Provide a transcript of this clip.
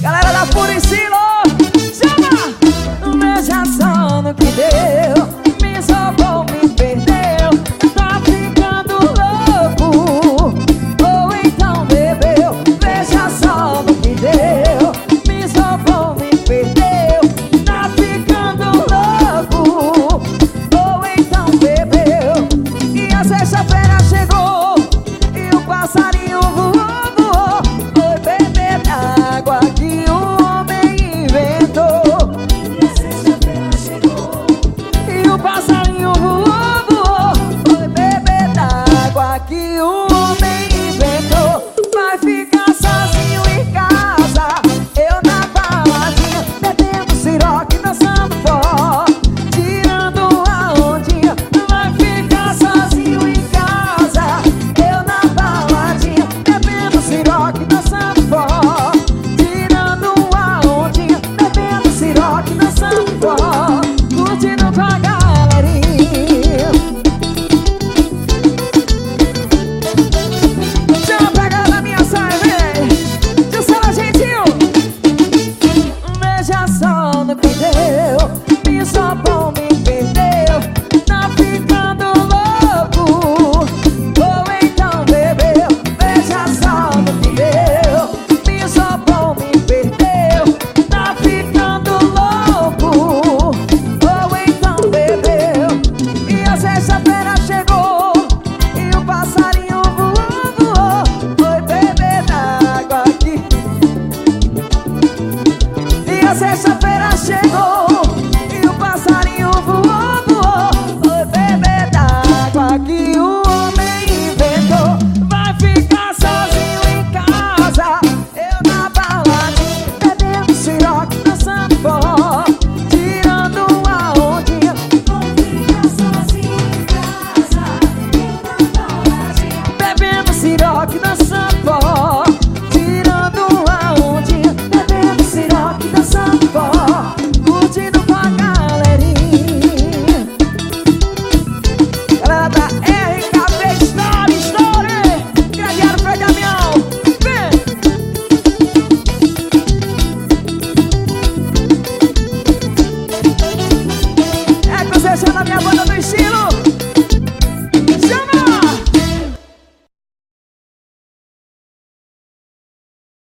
Galera da Puricilo, chama! Texas esa pera llegó.